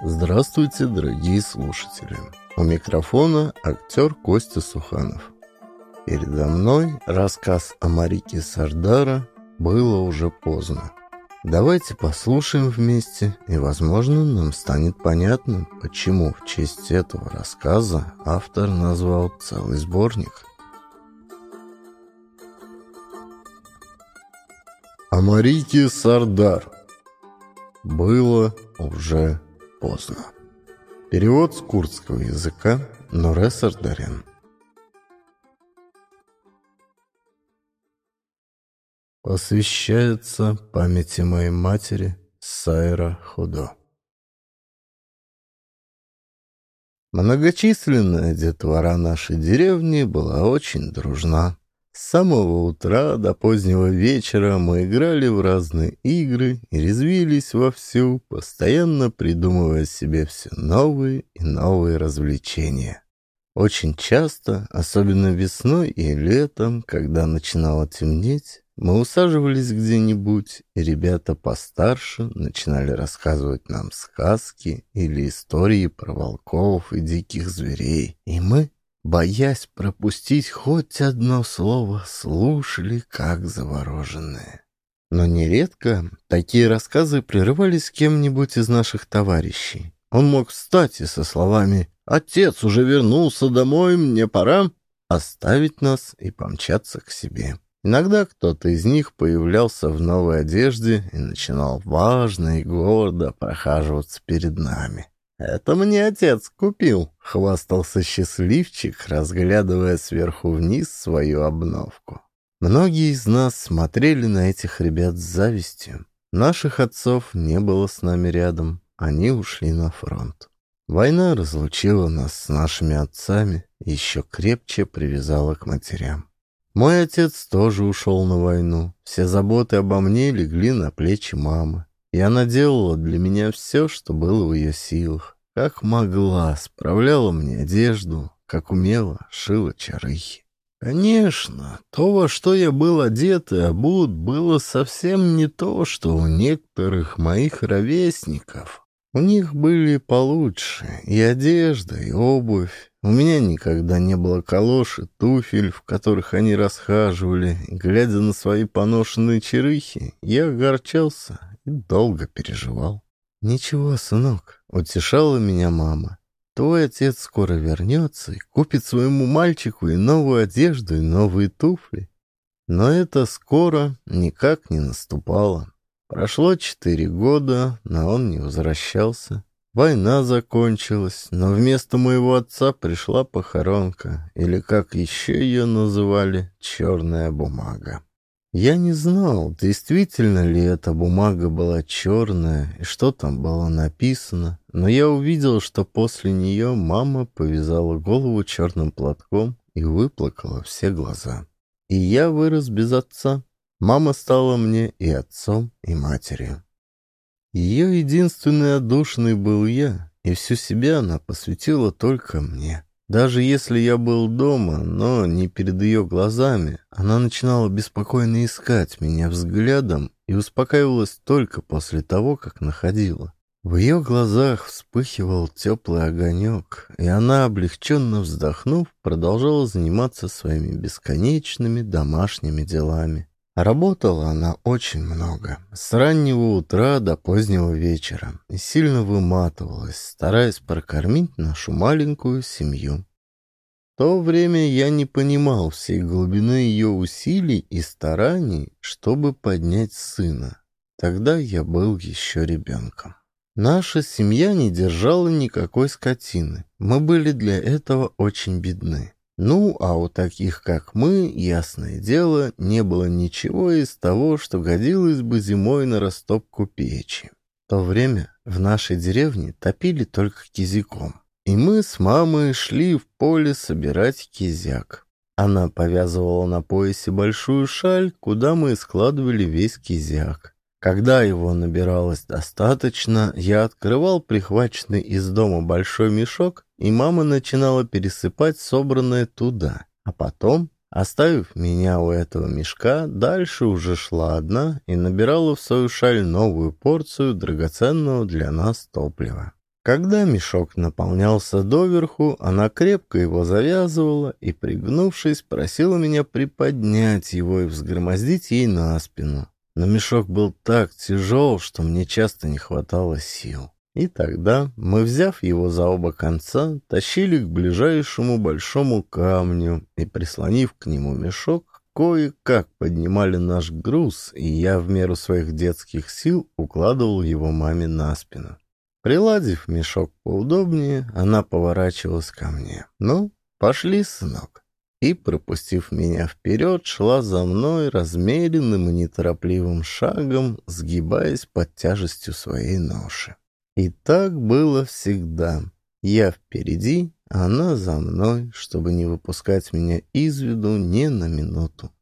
Здравствуйте, дорогие слушатели. У микрофона актер Костя Суханов. Передо мной рассказ о Марике Сардара «Было уже поздно». Давайте послушаем вместе, и, возможно, нам станет понятно, почему в честь этого рассказа автор назвал целый сборник. О Марике Сардар. Было уже поздно. Перевод с курдского языка Нуре Сардарян. Посвящается памяти моей матери Сайра Худо. Многочисленная детвора нашей деревни была очень дружна. С самого утра до позднего вечера мы играли в разные игры и резвились вовсю, постоянно придумывая себе все новые и новые развлечения. Очень часто, особенно весной и летом, когда начинало темнеть, мы усаживались где-нибудь, и ребята постарше начинали рассказывать нам сказки или истории про волков и диких зверей, и мы боясь пропустить хоть одно слово, слушали как завороженные. Но нередко такие рассказы прерывались кем-нибудь из наших товарищей. Он мог встать и со словами «Отец уже вернулся домой, мне пора» оставить нас и помчаться к себе. Иногда кто-то из них появлялся в новой одежде и начинал важно и гордо прохаживаться перед нами. «Это мне отец купил», — хвастался счастливчик, разглядывая сверху вниз свою обновку. Многие из нас смотрели на этих ребят с завистью. Наших отцов не было с нами рядом, они ушли на фронт. Война разлучила нас с нашими отцами еще крепче привязала к матерям. Мой отец тоже ушел на войну. Все заботы обо мне легли на плечи мамы. И она делала для меня все, что было в ее силах. Как могла, справляла мне одежду, как умела, шила чарыхи. Конечно, то, во что я был одет и обут, было совсем не то, что у некоторых моих ровесников. У них были получше и одежда, и обувь. У меня никогда не было калош туфель, в которых они расхаживали. Глядя на свои поношенные черыхи, я огорчался и долго переживал. «Ничего, сынок», — утешала меня мама. «Твой отец скоро вернется и купит своему мальчику и новую одежду, и новые туфли». Но это скоро никак не наступало. Прошло четыре года, но он не возвращался. Война закончилась, но вместо моего отца пришла похоронка, или, как еще ее называли, черная бумага. Я не знал, действительно ли эта бумага была черная и что там было написано, но я увидел, что после нее мама повязала голову черным платком и выплакала все глаза. И я вырос без отца. Мама стала мне и отцом, и матерью. Ее единственный отдушный был я, и всю себя она посвятила только мне. Даже если я был дома, но не перед ее глазами, она начинала беспокойно искать меня взглядом и успокаивалась только после того, как находила. В ее глазах вспыхивал теплый огонек, и она, облегченно вздохнув, продолжала заниматься своими бесконечными домашними делами. Работала она очень много, с раннего утра до позднего вечера, и сильно выматывалась, стараясь прокормить нашу маленькую семью. В то время я не понимал всей глубины ее усилий и стараний, чтобы поднять сына. Тогда я был еще ребенком. Наша семья не держала никакой скотины. Мы были для этого очень бедны. Ну, а у таких, как мы, ясное дело, не было ничего из того, что годилось бы зимой на растопку печи. В то время в нашей деревне топили только кизиком. И мы с мамой шли в поле собирать кизяк. Она повязывала на поясе большую шаль, куда мы складывали весь кизяк. Когда его набиралось достаточно, я открывал прихваченный из дома большой мешок, и мама начинала пересыпать собранное туда. А потом, оставив меня у этого мешка, дальше уже шла одна и набирала в свою шаль новую порцию драгоценного для нас топлива. Когда мешок наполнялся доверху, она крепко его завязывала и, пригнувшись, просила меня приподнять его и взгромоздить ей на спину. Но мешок был так тяжел, что мне часто не хватало сил. И тогда мы, взяв его за оба конца, тащили к ближайшему большому камню и, прислонив к нему мешок, кое-как поднимали наш груз, и я в меру своих детских сил укладывал его маме на спину. Приладив мешок поудобнее, она поворачивалась ко мне. «Ну, пошли, сынок» и, пропустив меня вперед, шла за мной размеренным и неторопливым шагом, сгибаясь под тяжестью своей ноши. И так было всегда. Я впереди, она за мной, чтобы не выпускать меня из виду ни на минуту.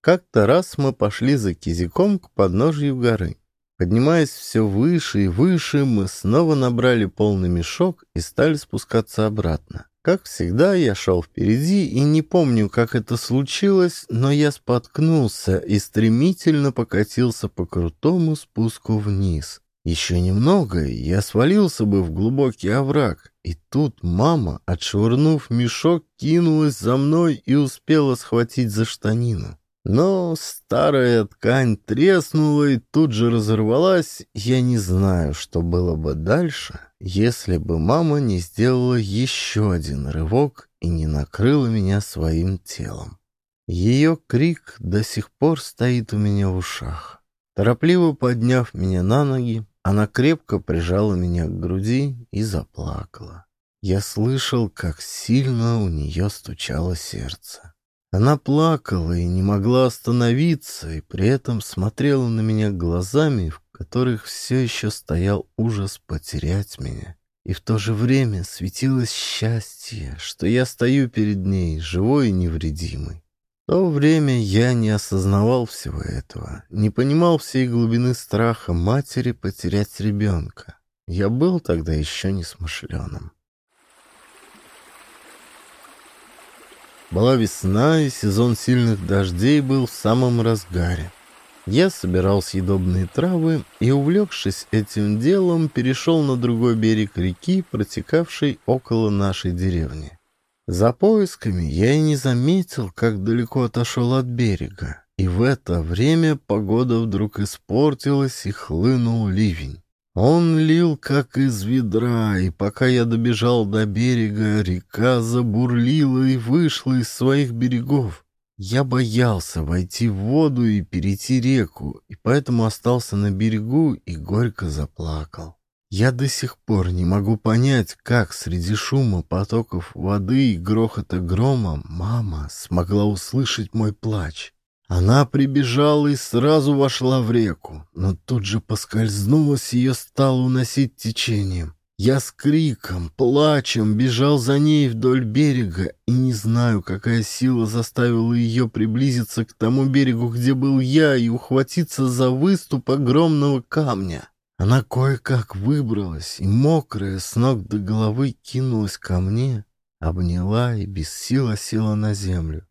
Как-то раз мы пошли за кизиком к подножью горы. Поднимаясь все выше и выше, мы снова набрали полный мешок и стали спускаться обратно. Как всегда, я шел впереди и не помню, как это случилось, но я споткнулся и стремительно покатился по крутому спуску вниз. Еще немного, и я свалился бы в глубокий овраг, и тут мама, отшвырнув мешок, кинулась за мной и успела схватить за штанину. Но старая ткань треснула и тут же разорвалась. Я не знаю, что было бы дальше, если бы мама не сделала еще один рывок и не накрыла меня своим телом. Ее крик до сих пор стоит у меня в ушах. Торопливо подняв меня на ноги, она крепко прижала меня к груди и заплакала. Я слышал, как сильно у нее стучало сердце. Она плакала и не могла остановиться, и при этом смотрела на меня глазами, в которых все еще стоял ужас потерять меня. И в то же время светилось счастье, что я стою перед ней, живой и невредимый. В то время я не осознавал всего этого, не понимал всей глубины страха матери потерять ребенка. Я был тогда еще несмышленым. Была весна, и сезон сильных дождей был в самом разгаре. Я собирал съедобные травы и, увлекшись этим делом, перешел на другой берег реки, протекавшей около нашей деревни. За поисками я и не заметил, как далеко отошел от берега, и в это время погода вдруг испортилась и хлынул ливень. Он лил, как из ведра, и пока я добежал до берега, река забурлила и вышла из своих берегов. Я боялся войти в воду и перейти реку, и поэтому остался на берегу и горько заплакал. Я до сих пор не могу понять, как среди шума потоков воды и грохота грома мама смогла услышать мой плач. Она прибежала и сразу вошла в реку, но тут же поскользнулась и ее стало уносить течением. Я с криком, плачем бежал за ней вдоль берега, и не знаю, какая сила заставила ее приблизиться к тому берегу, где был я, и ухватиться за выступ огромного камня. Она кое-как выбралась и, мокрая, с ног до головы кинулась ко мне, обняла и без сил осела на землю.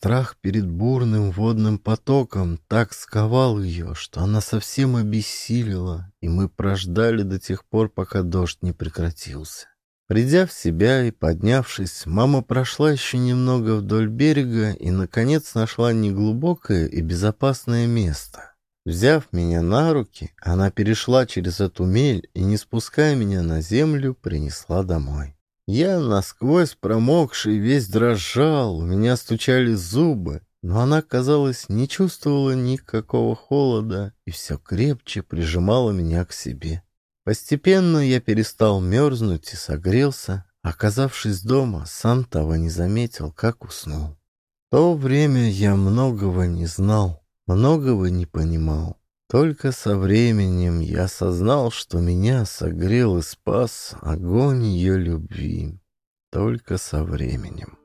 Страх перед бурным водным потоком так сковал ее, что она совсем обессилила, и мы прождали до тех пор, пока дождь не прекратился. Придя в себя и поднявшись, мама прошла еще немного вдоль берега и, наконец, нашла неглубокое и безопасное место. Взяв меня на руки, она перешла через эту мель и, не спуская меня на землю, принесла домой. Я насквозь промокший, весь дрожал, у меня стучали зубы, но она, казалось, не чувствовала никакого холода и все крепче прижимала меня к себе. Постепенно я перестал мерзнуть и согрелся. Оказавшись дома, сам того не заметил, как уснул. В то время я многого не знал, многого не понимал. Только со временем я осознал, что меня согрел и спас огонь ее любви. Только со временем.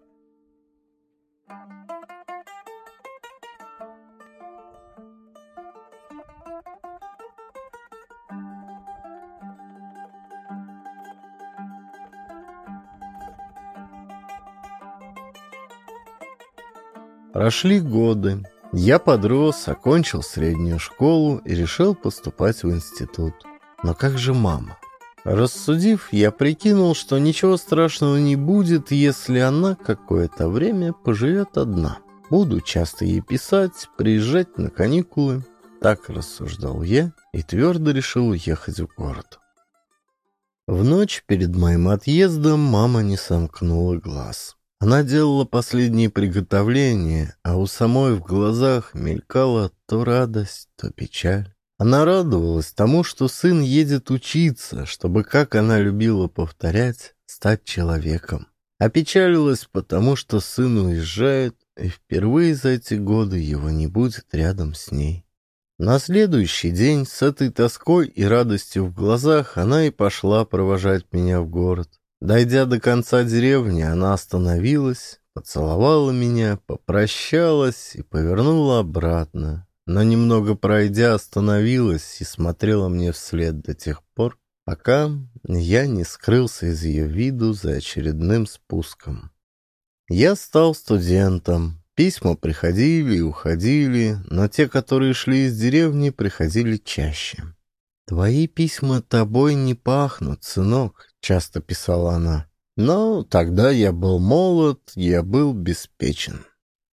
Прошли годы. Я подрос, окончил среднюю школу и решил поступать в институт. Но как же мама? Рассудив, я прикинул, что ничего страшного не будет, если она какое-то время поживет одна. Буду часто ей писать, приезжать на каникулы. Так рассуждал я и твердо решил уехать в город. В ночь перед моим отъездом мама не сомкнула глаз. Она делала последние приготовления, а у самой в глазах мелькала то радость, то печаль. Она радовалась тому, что сын едет учиться, чтобы, как она любила повторять, стать человеком. Опечалилась потому, что сын уезжает, и впервые за эти годы его не будет рядом с ней. На следующий день с этой тоской и радостью в глазах она и пошла провожать меня в город. Дойдя до конца деревни, она остановилась, поцеловала меня, попрощалась и повернула обратно, но немного пройдя остановилась и смотрела мне вслед до тех пор, пока я не скрылся из ее виду за очередным спуском. Я стал студентом. Письма приходили и уходили, но те, которые шли из деревни, приходили чаще. «Твои письма тобой не пахнут, сынок», — часто писала она. Но тогда я был молод, я был беспечен.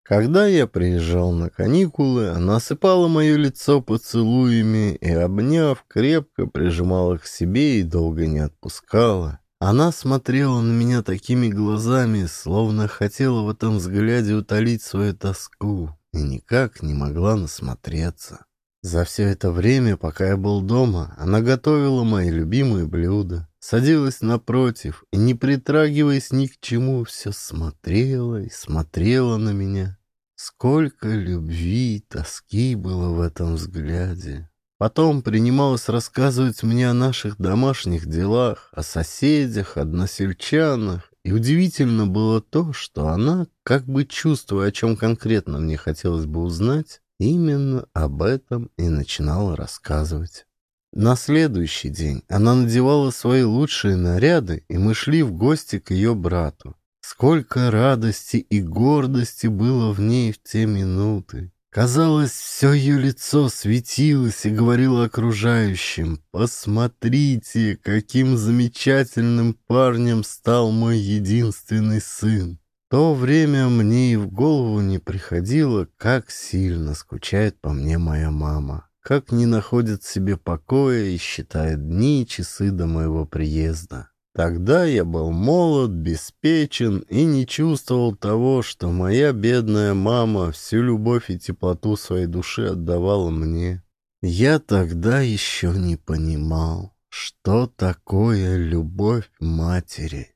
Когда я приезжал на каникулы, она осыпала мое лицо поцелуями и, обняв, крепко прижимала к себе и долго не отпускала. Она смотрела на меня такими глазами, словно хотела в этом взгляде утолить свою тоску, и никак не могла насмотреться. За все это время, пока я был дома, она готовила мои любимые блюда, садилась напротив и, не притрагиваясь ни к чему, все смотрела и смотрела на меня. Сколько любви и тоски было в этом взгляде. Потом принималась рассказывать мне о наших домашних делах, о соседях, односельчанах. И удивительно было то, что она, как бы чувствуя, о чем конкретно мне хотелось бы узнать, именно об этом и начинала рассказывать. На следующий день она надевала свои лучшие наряды, и мы шли в гости к ее брату. Сколько радости и гордости было в ней в те минуты. Казалось, все ее лицо светилось и говорило окружающим, «Посмотрите, каким замечательным парнем стал мой единственный сын». То время мне и в голову не приходило, как сильно скучает по мне моя мама, как не находит себе покоя и считает дни и часы до моего приезда. Тогда я был молод, беспечен и не чувствовал того, что моя бедная мама всю любовь и теплоту своей души отдавала мне. Я тогда еще не понимал, что такое любовь матери.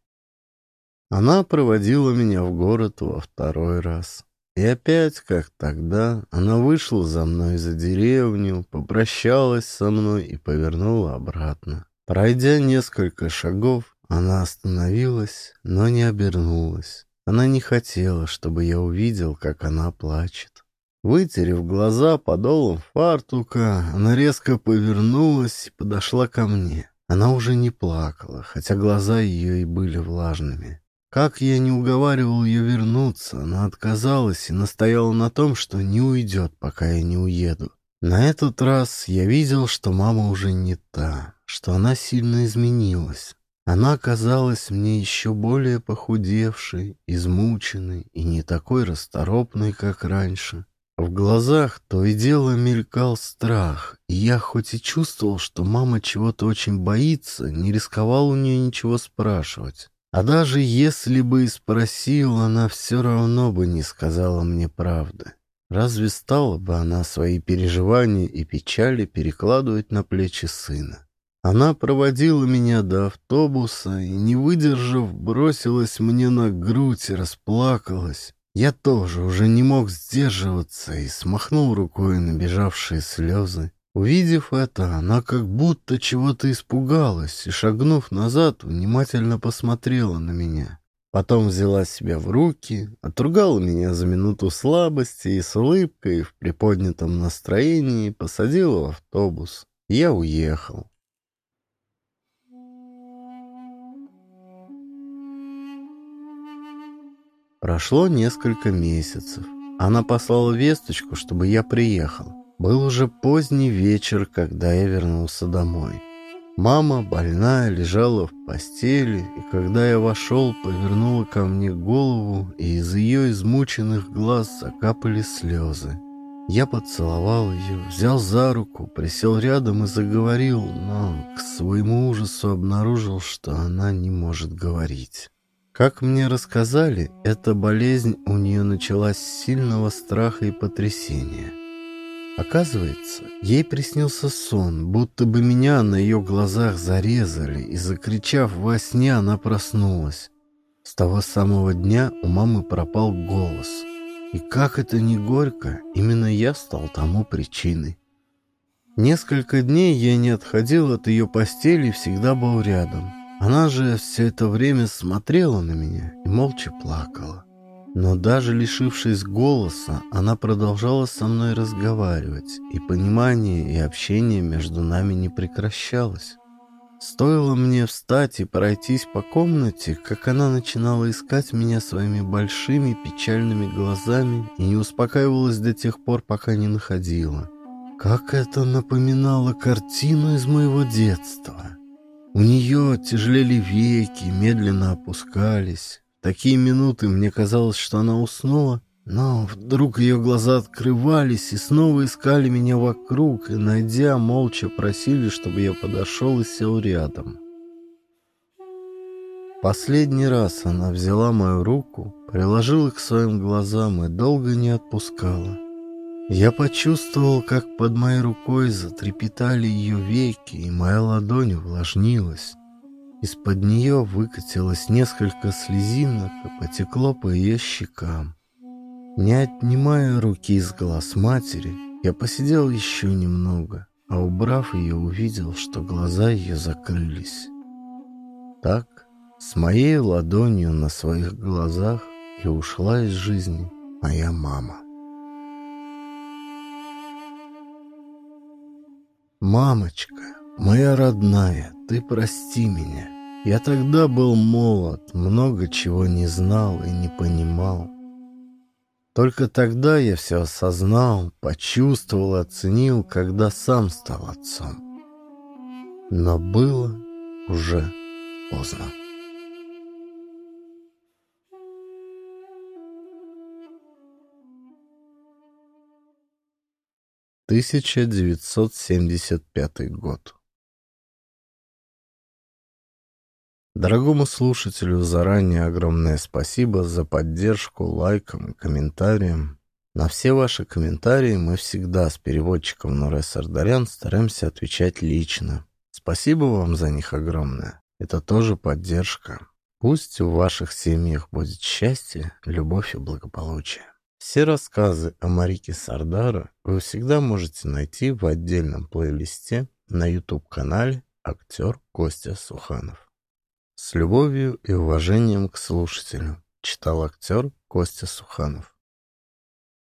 Она проводила меня в город во второй раз. И опять, как тогда, она вышла за мной за деревню, попрощалась со мной и повернула обратно. Пройдя несколько шагов, она остановилась, но не обернулась. Она не хотела, чтобы я увидел, как она плачет. Вытерев глаза подолом фартука, она резко повернулась и подошла ко мне. Она уже не плакала, хотя глаза ее и были влажными. Как я не уговаривал ее вернуться, она отказалась и настояла на том, что не уйдет, пока я не уеду. На этот раз я видел, что мама уже не та что она сильно изменилась. Она казалась мне еще более похудевшей, измученной и не такой расторопной, как раньше. В глазах то и дело мелькал страх, и я хоть и чувствовал, что мама чего-то очень боится, не рисковал у нее ничего спрашивать. А даже если бы и спросил, она все равно бы не сказала мне правды. Разве стала бы она свои переживания и печали перекладывать на плечи сына? Она проводила меня до автобуса и, не выдержав, бросилась мне на грудь и расплакалась. Я тоже уже не мог сдерживаться и смахнул рукой набежавшие слезы. Увидев это, она как будто чего-то испугалась и, шагнув назад, внимательно посмотрела на меня. Потом взяла себя в руки, отругала меня за минуту слабости и с улыбкой в приподнятом настроении посадила в автобус. Я уехал. Прошло несколько месяцев. Она послала весточку, чтобы я приехал. Был уже поздний вечер, когда я вернулся домой. Мама, больная, лежала в постели, и когда я вошел, повернула ко мне голову, и из ее измученных глаз закапали слезы. Я поцеловал ее, взял за руку, присел рядом и заговорил, но к своему ужасу обнаружил, что она не может говорить. Как мне рассказали, эта болезнь у нее началась с сильного страха и потрясения. Оказывается, ей приснился сон, будто бы меня на ее глазах зарезали, и, закричав во сне, она проснулась. С того самого дня у мамы пропал голос — и как это не горько, именно я стал тому причиной. Несколько дней я не отходил от ее постели и всегда был рядом. Она же все это время смотрела на меня и молча плакала. Но даже лишившись голоса, она продолжала со мной разговаривать, и понимание и общение между нами не прекращалось. Стоило мне встать и пройтись по комнате, как она начинала искать меня своими большими печальными глазами и не успокаивалась до тех пор, пока не находила. Как это напоминало картину из моего детства. У нее тяжелели веки, медленно опускались. Такие минуты мне казалось, что она уснула, но вдруг ее глаза открывались и снова искали меня вокруг, и, найдя, молча просили, чтобы я подошел и сел рядом. Последний раз она взяла мою руку, приложила к своим глазам и долго не отпускала. Я почувствовал, как под моей рукой затрепетали ее веки, и моя ладонь увлажнилась. Из-под нее выкатилось несколько слезинок и потекло по ее щекам. Не отнимая руки из глаз матери, я посидел еще немного, а убрав ее, увидел, что глаза ее закрылись. Так, с моей ладонью на своих глазах и ушла из жизни моя мама. «Мамочка, моя родная, ты прости меня. Я тогда был молод, много чего не знал и не понимал. Только тогда я все осознал, почувствовал, оценил, когда сам стал отцом. Но было уже поздно. Тысяча девятьсот семьдесят пятый год. Дорогому слушателю заранее огромное спасибо за поддержку лайком и комментарием. На все ваши комментарии мы всегда с переводчиком Нурес Сардарян стараемся отвечать лично. Спасибо вам за них огромное. Это тоже поддержка. Пусть в ваших семьях будет счастье, любовь и благополучие. Все рассказы о Марике Сардара вы всегда можете найти в отдельном плейлисте на YouTube-канале «Актер Костя Суханов». С любовью и уважением к слушателю. Читал актер Костя Суханов.